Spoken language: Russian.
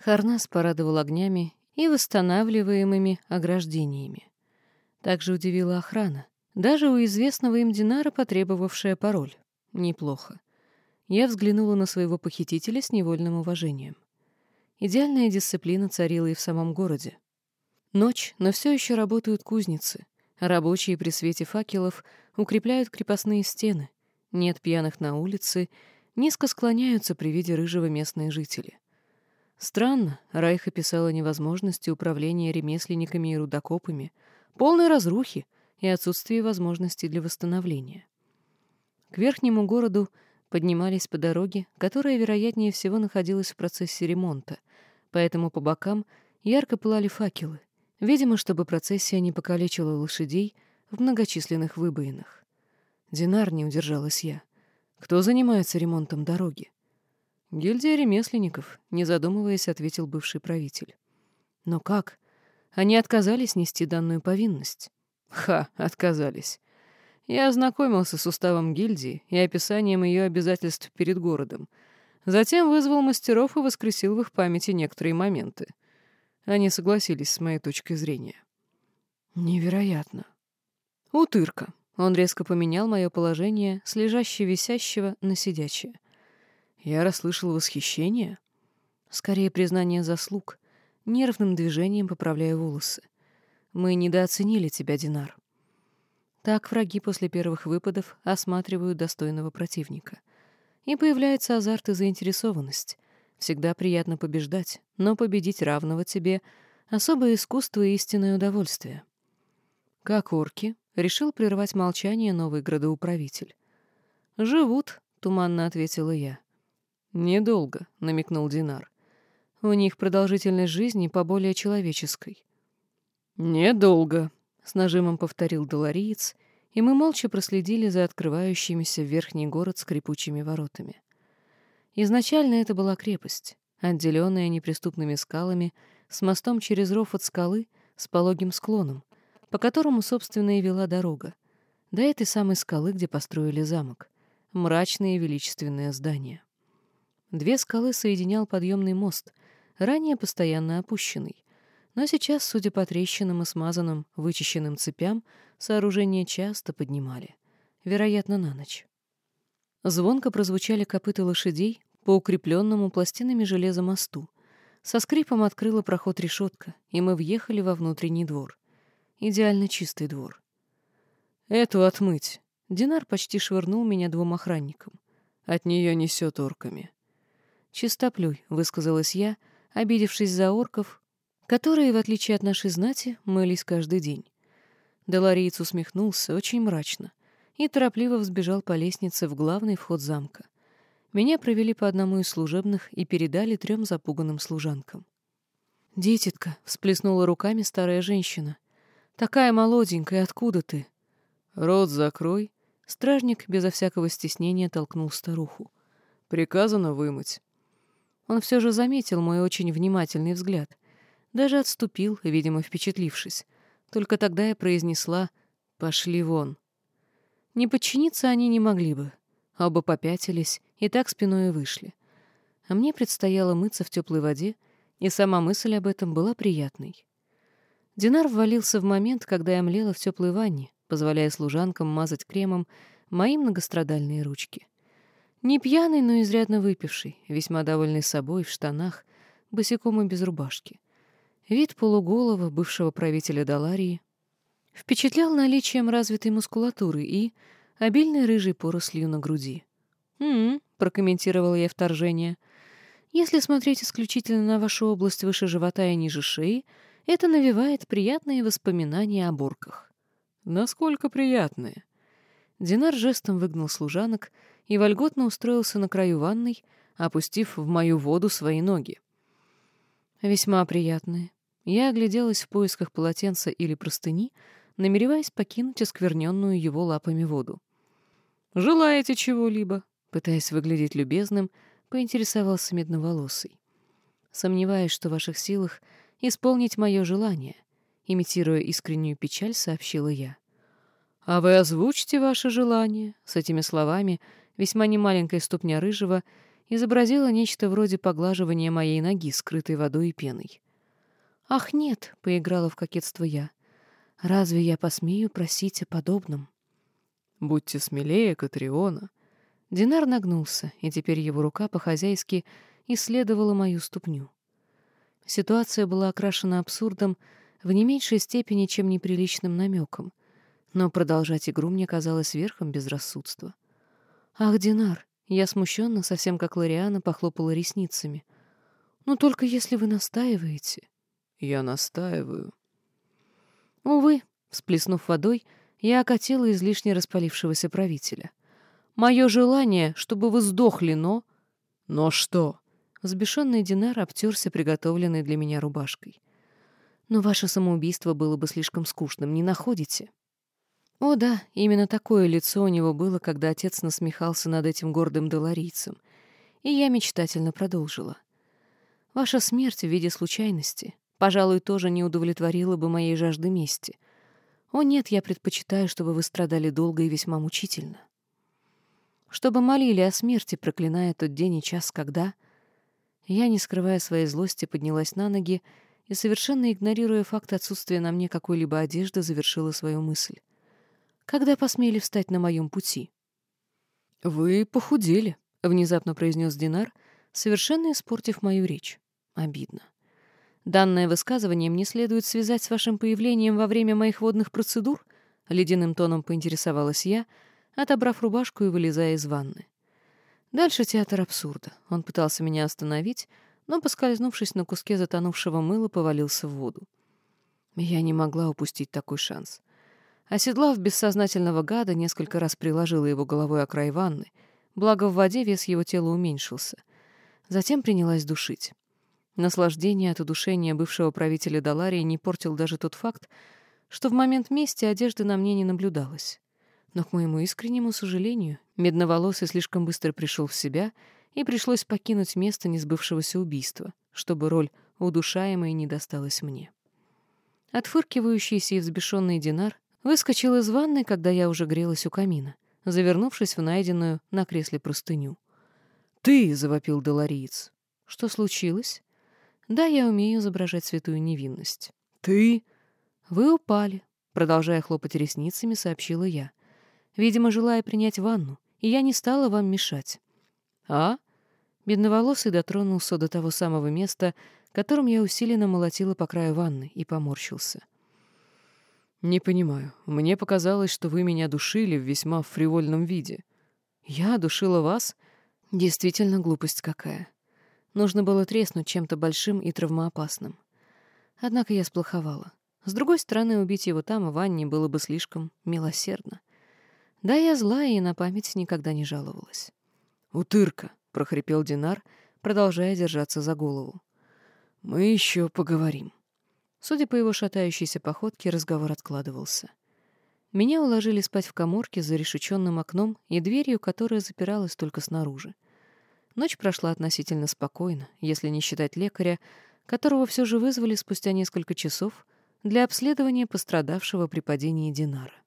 Харнас порадовал огнями и восстанавливаемыми ограждениями. Также удивила охрана, даже у известного им Динара потребовавшая пароль. Неплохо. Я взглянула на своего похитителя с невольным уважением. Идеальная дисциплина царила и в самом городе. Ночь, но все еще работают кузницы. Рабочие при свете факелов укрепляют крепостные стены. Нет пьяных на улице, низко склоняются при виде рыжего местные жители. Странно, Райх описала невозможности управления ремесленниками и рудокопами, полной разрухи и отсутствие возможностей для восстановления. К верхнему городу поднимались по дороге, которая, вероятнее всего, находилась в процессе ремонта, поэтому по бокам ярко пылали факелы, видимо, чтобы процессия не покалечила лошадей в многочисленных выбоинах. Динар не удержалась я. Кто занимается ремонтом дороги? Гильдия ремесленников, не задумываясь, ответил бывший правитель. Но как? Они отказались нести данную повинность. Ха, отказались. Я ознакомился с уставом гильдии и описанием ее обязательств перед городом. Затем вызвал мастеров и воскресил в их памяти некоторые моменты. Они согласились с моей точкой зрения. Невероятно. Утырка. Он резко поменял мое положение с лежащего-висящего на сидячее. Я расслышал восхищение. Скорее, признание заслуг. Нервным движением поправляя волосы. Мы недооценили тебя, Динар. Так враги после первых выпадов осматривают достойного противника. И появляется азарт и заинтересованность. Всегда приятно побеждать, но победить равного тебе — особое искусство и истинное удовольствие. Как орки, решил прервать молчание новый градоуправитель. «Живут», — туманно ответила я. «Недолго», — намекнул Динар. «У них продолжительность жизни поболее человеческой». «Недолго», с нажимом повторил долариец, и мы молча проследили за открывающимися в верхний город скрипучими воротами. Изначально это была крепость, отделенная неприступными скалами, с мостом через ров от скалы, с пологим склоном, по которому, собственно, и вела дорога, до этой самой скалы, где построили замок, мрачное и величественное здание. Две скалы соединял подъемный мост, ранее постоянно опущенный, но сейчас, судя по трещинам и смазанным, вычищенным цепям, сооружение часто поднимали. Вероятно, на ночь. Звонко прозвучали копыта лошадей по укрепленному пластинами железа мосту. Со скрипом открыла проход решетка, и мы въехали во внутренний двор. Идеально чистый двор. «Эту отмыть!» Динар почти швырнул меня двум охранникам. От нее несет орками. «Чистоплюй», — высказалась я, обидевшись за орков, которые, в отличие от нашей знати, мылись каждый день. Делариец усмехнулся очень мрачно и торопливо взбежал по лестнице в главный вход замка. Меня провели по одному из служебных и передали трем запуганным служанкам. «Дитятка», — всплеснула руками старая женщина, — «такая молоденькая, откуда ты?» «Рот закрой», — стражник безо всякого стеснения толкнул старуху. «Приказано вымыть». Он все же заметил мой очень внимательный взгляд даже отступил, видимо, впечатлившись. Только тогда я произнесла «пошли вон». Не подчиниться они не могли бы. Оба попятились и так спиной вышли. А мне предстояло мыться в теплой воде, и сама мысль об этом была приятной. Динар ввалился в момент, когда я млела в теплой ванне, позволяя служанкам мазать кремом мои многострадальные ручки. Не пьяный, но изрядно выпивший, весьма довольный собой, в штанах, босиком и без рубашки. Вид полуголого бывшего правителя Даларии впечатлял наличием развитой мускулатуры и обильной рыжей порослью на груди. «М-м», прокомментировала я вторжение. «Если смотреть исключительно на вашу область выше живота и ниже шеи, это навевает приятные воспоминания о бурках». «Насколько приятные?» Динар жестом выгнал служанок и вольготно устроился на краю ванной, опустив в мою воду свои ноги. «Весьма приятные», я огляделась в поисках полотенца или простыни, намереваясь покинуть оскверненную его лапами воду. «Желаете чего-либо?» Пытаясь выглядеть любезным, поинтересовался медноволосый. Сомневаясь, что в ваших силах исполнить мое желание, имитируя искреннюю печаль, сообщила я. «А вы озвучьте ваше желание?» С этими словами весьма немаленькая ступня рыжего изобразила нечто вроде поглаживания моей ноги, скрытой водой и пеной. «Ах, нет!» — поиграла в кокетство я. «Разве я посмею просить о подобном?» «Будьте смелее, Катриона!» Динар нагнулся, и теперь его рука по-хозяйски исследовала мою ступню. Ситуация была окрашена абсурдом в не меньшей степени, чем неприличным намеком, но продолжать игру мне казалось верхом безрассудства. «Ах, Динар!» Я смущенно, совсем как Лориана, похлопала ресницами. «Ну, только если вы настаиваете». «Я настаиваю». Увы, всплеснув водой, я окатила излишне распалившегося правителя. «Мое желание, чтобы вы сдохли, но...» «Но что?» Взбешенный Динар обтерся приготовленной для меня рубашкой. «Но ваше самоубийство было бы слишком скучным, не находите?» О да, именно такое лицо у него было, когда отец насмехался над этим гордым доларийцем. И я мечтательно продолжила. «Ваша смерть в виде случайности, пожалуй, тоже не удовлетворила бы моей жажды мести. О нет, я предпочитаю, чтобы вы страдали долго и весьма мучительно. Чтобы молили о смерти, проклиная тот день и час, когда...» Я, не скрывая своей злости, поднялась на ноги и, совершенно игнорируя факт отсутствия на мне какой-либо одежды, завершила свою мысль. Когда посмели встать на моем пути? «Вы похудели», — внезапно произнес Динар, совершенно испортив мою речь. Обидно. Данное высказывание мне следует связать с вашим появлением во время моих водных процедур, ледяным тоном поинтересовалась я, отобрав рубашку и вылезая из ванны. Дальше театр абсурда. Он пытался меня остановить, но, поскользнувшись на куске затонувшего мыла, повалился в воду. Я не могла упустить такой шанс. Оседлав бессознательного гада, несколько раз приложила его головой о край ванны, благо в воде вес его тела уменьшился. Затем принялась душить. Наслаждение от удушения бывшего правителя Даларии не портил даже тот факт, что в момент мести одежды на мне не наблюдалось. Но, к моему искреннему сожалению, медноволосый слишком быстро пришел в себя, и пришлось покинуть место несбывшегося убийства, чтобы роль удушаемой не досталась мне. Отфыркивающийся и взбешенный Динар выскочил из ванной, когда я уже грелась у камина, завернувшись в найденную на кресле простыню. «Ты!» — завопил Долориец. «Что случилось?» «Да, я умею изображать святую невинность». «Ты?» «Вы упали», — продолжая хлопать ресницами, сообщила я видимо, желая принять ванну, и я не стала вам мешать. А? Бедноволосый дотронулся до того самого места, которым я усиленно молотила по краю ванны, и поморщился. «Не понимаю. Мне показалось, что вы меня душили в весьма фривольном виде». «Я душила вас? Действительно глупость какая. Нужно было треснуть чем-то большим и травмоопасным. Однако я сплоховала. С другой стороны, убить его там, в ванне, было бы слишком милосердно. Да, я злая и на память никогда не жаловалась. «Утырка!» — прохрипел Динар, продолжая держаться за голову. «Мы еще поговорим». Судя по его шатающейся походке, разговор откладывался. Меня уложили спать в коморке за решеченным окном и дверью, которая запиралась только снаружи. Ночь прошла относительно спокойно, если не считать лекаря, которого все же вызвали спустя несколько часов для обследования пострадавшего при падении Динара.